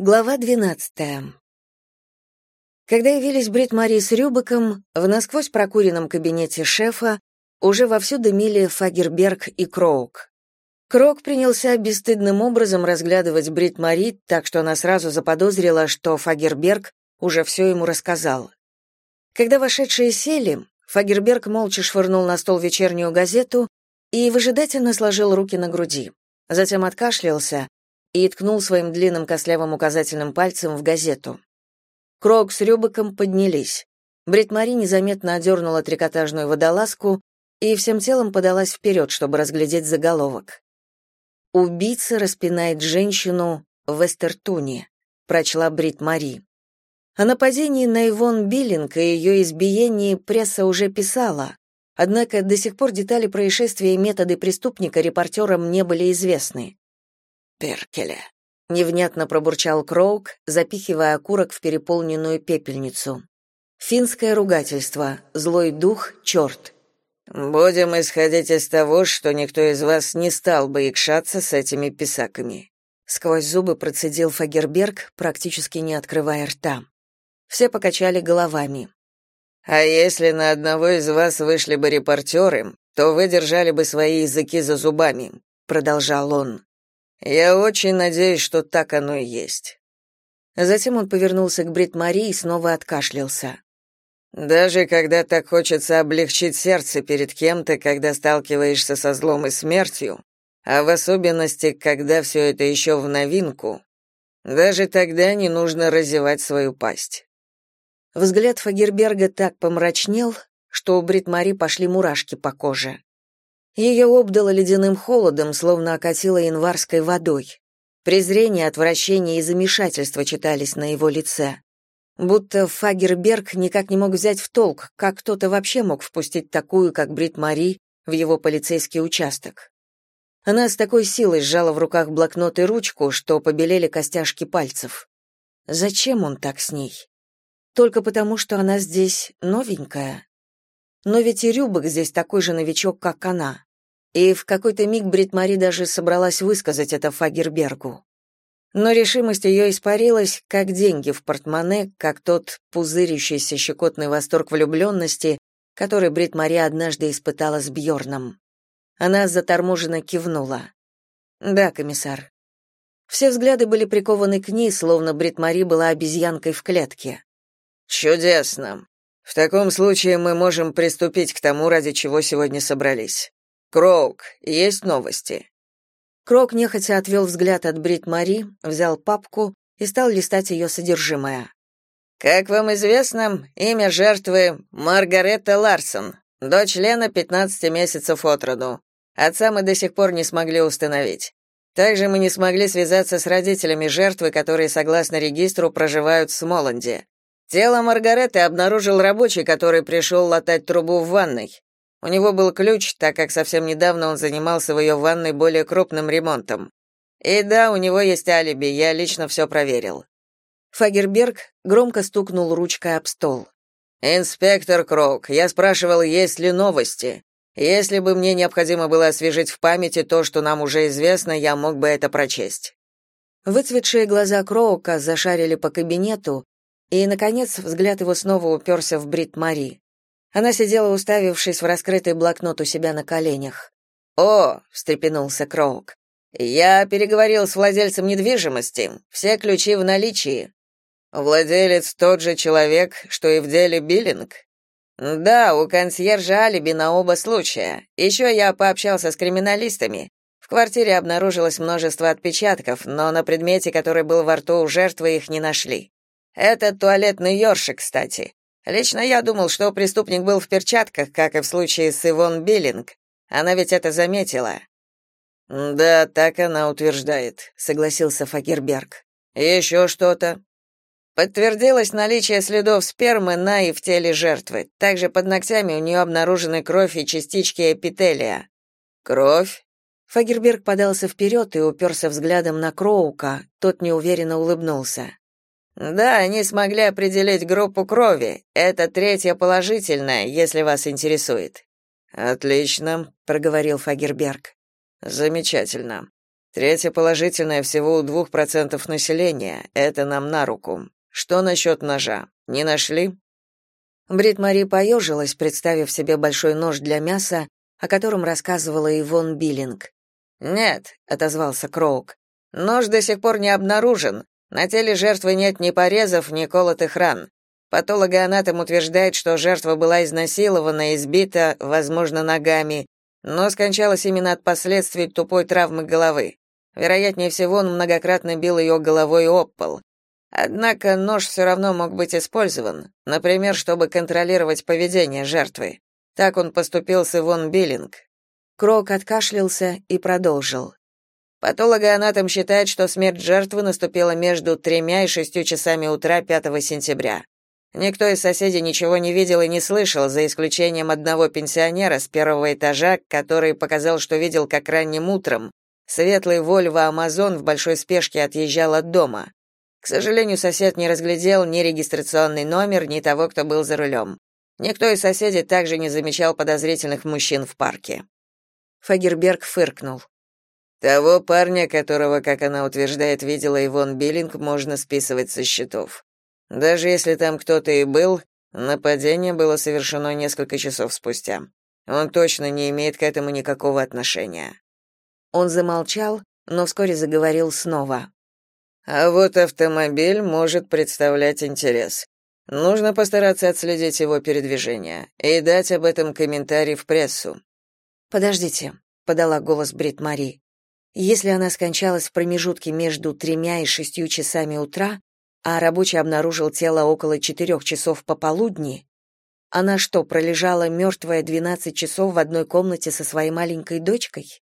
Глава 12. Когда явились Брит Мари с Рюбеком, в насквозь прокуренном кабинете шефа уже вовсю дымили Фагерберг и Кроук. Кроук принялся бесстыдным образом разглядывать Брит Мари, так что она сразу заподозрила, что Фагерберг уже все ему рассказал. Когда вошедшие сели, Фагерберг молча швырнул на стол вечернюю газету и выжидательно сложил руки на груди. Затем откашлялся и ткнул своим длинным костлявым указательным пальцем в газету. Крок с Рюбеком поднялись. Брит Мари незаметно одернула трикотажную водолазку и всем телом подалась вперед, чтобы разглядеть заголовок. «Убийца распинает женщину в Эстертуне», — прочла Брит Мари. О нападении на Ивон Биллинг и ее избиении пресса уже писала, однако до сих пор детали происшествия и методы преступника репортерам не были известны. Перкеля. Невнятно пробурчал Кроук, запихивая окурок в переполненную пепельницу. Финское ругательство. Злой дух, черт. Будем исходить из того, что никто из вас не стал бы икшаться с этими писаками. Сквозь зубы процедил Фагерберг, практически не открывая рта. Все покачали головами. А если на одного из вас вышли бы репортеры, то вы держали бы свои языки за зубами, продолжал он. Я очень надеюсь, что так оно и есть. Затем он повернулся к Брит Мари и снова откашлялся. Даже когда так хочется облегчить сердце перед кем-то, когда сталкиваешься со злом и смертью, а в особенности, когда все это еще в новинку, даже тогда не нужно разевать свою пасть. Взгляд Фагерберга так помрачнел, что у Брит Мари пошли мурашки по коже. Ее обдало ледяным холодом, словно окатило январской водой. Презрение, отвращение и замешательство читались на его лице. Будто Фагерберг никак не мог взять в толк, как кто-то вообще мог впустить такую, как Брит Мари, в его полицейский участок. Она с такой силой сжала в руках блокнот и ручку, что побелели костяшки пальцев. Зачем он так с ней? Только потому, что она здесь новенькая? Но ведь и Рюбок здесь такой же новичок, как она. И в какой-то миг Брит Мари даже собралась высказать это Фагербергу. Но решимость ее испарилась, как деньги в портмоне, как тот пузырящийся щекотный восторг влюбленности, который Брит Мари однажды испытала с Бьорном. Она заторможенно кивнула. «Да, комиссар». Все взгляды были прикованы к ней, словно Брит Мари была обезьянкой в клетке. «Чудесно. В таком случае мы можем приступить к тому, ради чего сегодня собрались. Кроук, есть новости. Крок нехотя отвел взгляд от Брит Мари, взял папку и стал листать ее содержимое. Как вам известно, имя жертвы Маргарета Ларсон, дочь Лена 15 месяцев от роду. Отца мы до сих пор не смогли установить. Также мы не смогли связаться с родителями жертвы, которые, согласно регистру, проживают в Смоланде. Тело Маргареты обнаружил рабочий, который пришел латать трубу в ванной. У него был ключ, так как совсем недавно он занимался в ее ванной более крупным ремонтом. И да, у него есть алиби, я лично все проверил. Фагерберг громко стукнул ручкой об стол. Инспектор Кроук, я спрашивал, есть ли новости. Если бы мне необходимо было освежить в памяти то, что нам уже известно, я мог бы это прочесть. Выцветшие глаза Кроука зашарили по кабинету, и наконец взгляд его снова уперся в Брит Мари. Она сидела, уставившись в раскрытый блокнот у себя на коленях. «О!» — встрепенулся Кроук. «Я переговорил с владельцем недвижимости. Все ключи в наличии. Владелец тот же человек, что и в деле Биллинг?» «Да, у консьержа алиби на оба случая. Еще я пообщался с криминалистами. В квартире обнаружилось множество отпечатков, но на предмете, который был во рту у жертвы, их не нашли. Это туалетный ёршик, кстати. Лично я думал, что преступник был в перчатках, как и в случае с Ивон Биллинг. Она ведь это заметила. Да, так она утверждает, согласился Фагерберг. «Еще что-то? Подтвердилось наличие следов спермы на и в теле жертвы. Также под ногтями у нее обнаружены кровь и частички эпителия. Кровь? Фагерберг подался вперед и уперся взглядом на Кроука. Тот неуверенно улыбнулся. Да, они смогли определить группу крови. Это третья положительная, если вас интересует. Отлично, проговорил Фагерберг. Замечательно. Третья положительная всего у двух процентов населения. Это нам на руку. Что насчет ножа? Не нашли?» Брит Мари поежилась, представив себе большой нож для мяса, о котором рассказывала Ивон Биллинг. «Нет», — отозвался Кроук. «Нож до сих пор не обнаружен. На теле жертвы нет ни порезов, ни колотых ран. Патологоанатом утверждает, что жертва была изнасилована, избита, возможно, ногами, но скончалась именно от последствий тупой травмы головы. Вероятнее всего, он многократно бил ее головой об пол. Однако нож все равно мог быть использован, например, чтобы контролировать поведение жертвы. Так он поступил с Ивон Биллинг. Крок откашлялся и продолжил. Патологоанатом считает, что смерть жертвы наступила между тремя и шестью часами утра 5 сентября. Никто из соседей ничего не видел и не слышал, за исключением одного пенсионера с первого этажа, который показал, что видел, как ранним утром светлый Вольво Амазон в большой спешке отъезжал от дома. К сожалению, сосед не разглядел ни регистрационный номер, ни того, кто был за рулем. Никто из соседей также не замечал подозрительных мужчин в парке. Фагерберг фыркнул. Того парня, которого, как она утверждает, видела Ивон Биллинг, можно списывать со счетов. Даже если там кто-то и был, нападение было совершено несколько часов спустя. Он точно не имеет к этому никакого отношения. Он замолчал, но вскоре заговорил снова. А вот автомобиль может представлять интерес. Нужно постараться отследить его передвижение и дать об этом комментарий в прессу. Подождите, подала голос Брит Мари. Если она скончалась в промежутке между тремя и шестью часами утра, а рабочий обнаружил тело около четырех часов пополудни, она что, пролежала мертвая 12 часов в одной комнате со своей маленькой дочкой?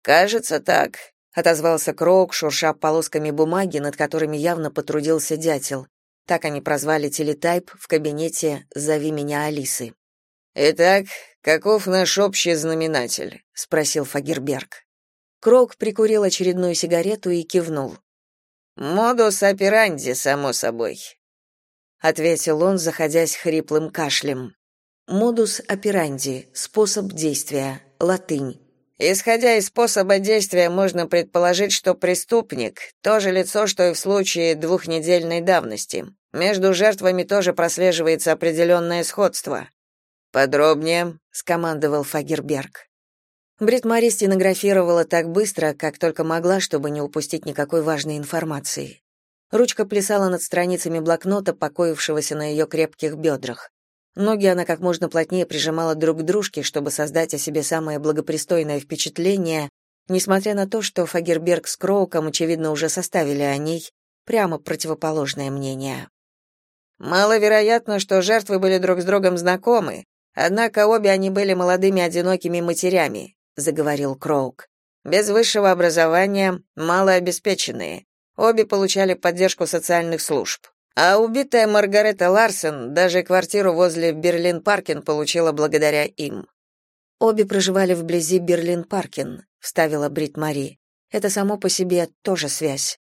Кажется, так, отозвался Кроук, шурша полосками бумаги, над которыми явно потрудился дятел. Так они прозвали телетайп в кабинете «Зови меня Алисы». «Итак, каков наш общий знаменатель?» — спросил Фагерберг. Кроук прикурил очередную сигарету и кивнул. «Модус операнди, само собой», — ответил он, заходясь хриплым кашлем. «Модус операнди, способ действия, латынь». Исходя из способа действия, можно предположить, что преступник — то же лицо, что и в случае двухнедельной давности. Между жертвами тоже прослеживается определенное сходство. «Подробнее», — скомандовал Фагерберг. Брит стенографировала так быстро, как только могла, чтобы не упустить никакой важной информации. Ручка плясала над страницами блокнота, покоившегося на ее крепких бедрах. Ноги она как можно плотнее прижимала друг к дружке, чтобы создать о себе самое благопристойное впечатление, несмотря на то, что Фагерберг с Кроуком, очевидно, уже составили о ней прямо противоположное мнение. Маловероятно, что жертвы были друг с другом знакомы, однако обе они были молодыми одинокими матерями, заговорил Кроук. Без высшего образования, малообеспеченные. Обе получали поддержку социальных служб. А убитая Маргарета Ларсен даже квартиру возле Берлин-Паркен получила благодаря им. Обе проживали вблизи Берлин-Паркен, вставила Брит Мари. Это само по себе тоже связь.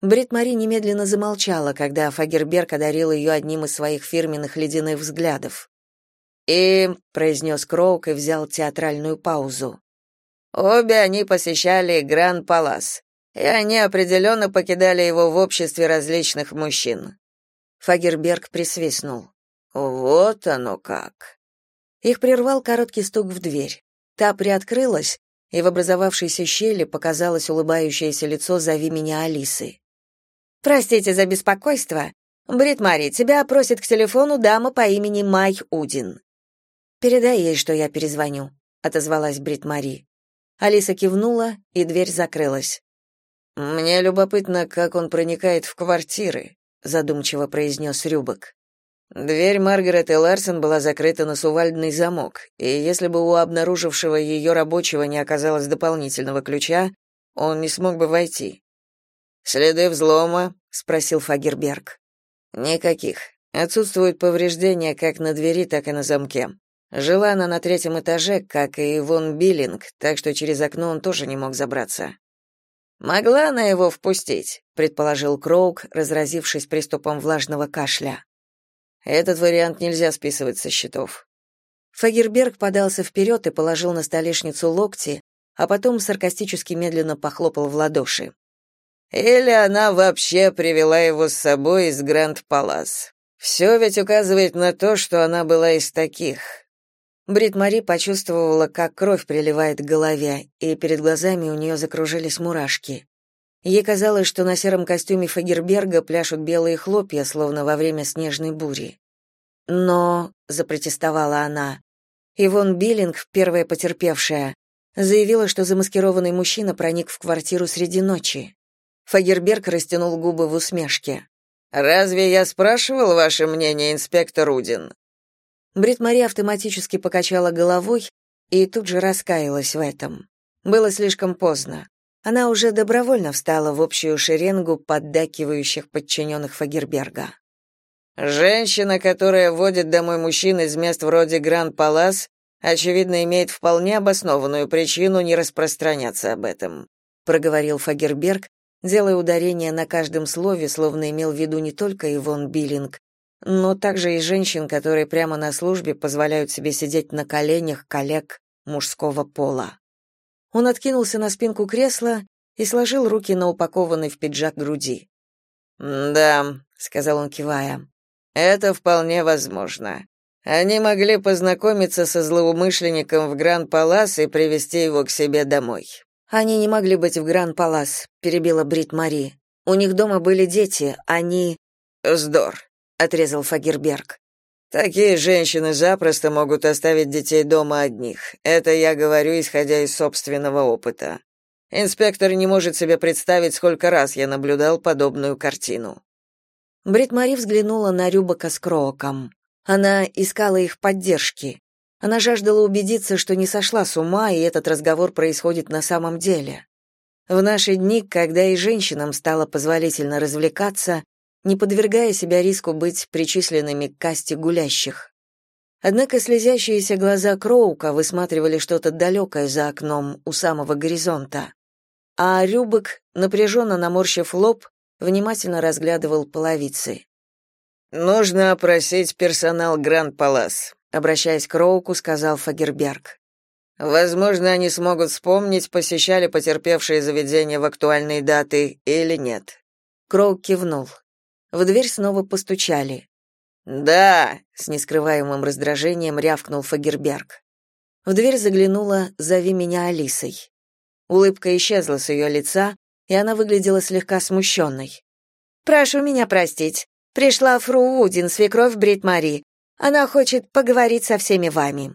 Брит Мари немедленно замолчала, когда Фагерберг одарил ее одним из своих фирменных ледяных взглядов. И, произнес Кроук и взял театральную паузу. Обе они посещали Гран-Палас, и они определенно покидали его в обществе различных мужчин. Фагерберг присвистнул. Вот оно как. Их прервал короткий стук в дверь. Та приоткрылась, и в образовавшейся щели показалось улыбающееся лицо «Зови меня Алисы». «Простите за беспокойство. Брит Мари, тебя просит к телефону дама по имени Май Удин». Передай ей, что я перезвоню, отозвалась Брит Мари. Алиса кивнула, и дверь закрылась. Мне любопытно, как он проникает в квартиры, задумчиво произнес Рюбок. Дверь Маргарет Ларсен была закрыта на сувальдный замок, и если бы у обнаружившего ее рабочего не оказалось дополнительного ключа, он не смог бы войти. Следы взлома? спросил Фагерберг. Никаких. Отсутствуют повреждения как на двери, так и на замке. Жила она на третьем этаже, как и Вон Биллинг, так что через окно он тоже не мог забраться. «Могла она его впустить», — предположил Кроук, разразившись приступом влажного кашля. «Этот вариант нельзя списывать со счетов». Фагерберг подался вперед и положил на столешницу локти, а потом саркастически медленно похлопал в ладоши. Или она вообще привела его с собой из Гранд-Палас. Все ведь указывает на то, что она была из таких. Брит Мари почувствовала, как кровь приливает к голове, и перед глазами у нее закружились мурашки. Ей казалось, что на сером костюме Фагерберга пляшут белые хлопья, словно во время снежной бури. Но, запротестовала она, Ивон Биллинг, первая потерпевшая, заявила, что замаскированный мужчина проник в квартиру среди ночи. Фагерберг растянул губы в усмешке. «Разве я спрашивал ваше мнение, инспектор Удин?» Брит Мари автоматически покачала головой и тут же раскаялась в этом. Было слишком поздно. Она уже добровольно встала в общую шеренгу поддакивающих подчиненных Фагерберга. Женщина, которая водит домой мужчин из мест вроде Гранд-Палас, очевидно, имеет вполне обоснованную причину не распространяться об этом, проговорил Фагерберг, делая ударение на каждом слове, словно имел в виду не только Ивон Биллинг, но также и женщин, которые прямо на службе позволяют себе сидеть на коленях коллег мужского пола. Он откинулся на спинку кресла и сложил руки на упакованной в пиджак груди. «Да», — сказал он, кивая, — «это вполне возможно. Они могли познакомиться со злоумышленником в Гран-Палас и привести его к себе домой». «Они не могли быть в Гран-Палас», — перебила Брит Мари. «У них дома были дети, они...» «Вздор», — отрезал Фагерберг. Такие женщины запросто могут оставить детей дома одних. Это я говорю, исходя из собственного опыта. Инспектор не может себе представить, сколько раз я наблюдал подобную картину. Брит взглянула на Рюбака с Крооком. Она искала их поддержки. Она жаждала убедиться, что не сошла с ума, и этот разговор происходит на самом деле. В наши дни, когда и женщинам стало позволительно развлекаться, не подвергая себя риску быть причисленными к касте гулящих. Однако слезящиеся глаза Кроука высматривали что-то далекое за окном у самого горизонта, а Рюбек, напряженно наморщив лоб, внимательно разглядывал половицы. «Нужно опросить персонал Гранд-Палас», — обращаясь к Роуку, сказал Фагерберг. «Возможно, они смогут вспомнить, посещали потерпевшие заведения в актуальные даты или нет». Кроук кивнул. В дверь снова постучали. «Да!» — с нескрываемым раздражением рявкнул Фагерберг. В дверь заглянула «Зови меня Алисой». Улыбка исчезла с ее лица, и она выглядела слегка смущенной. «Прошу меня простить. Пришла фру Удин, свекровь Брит Мари. Она хочет поговорить со всеми вами».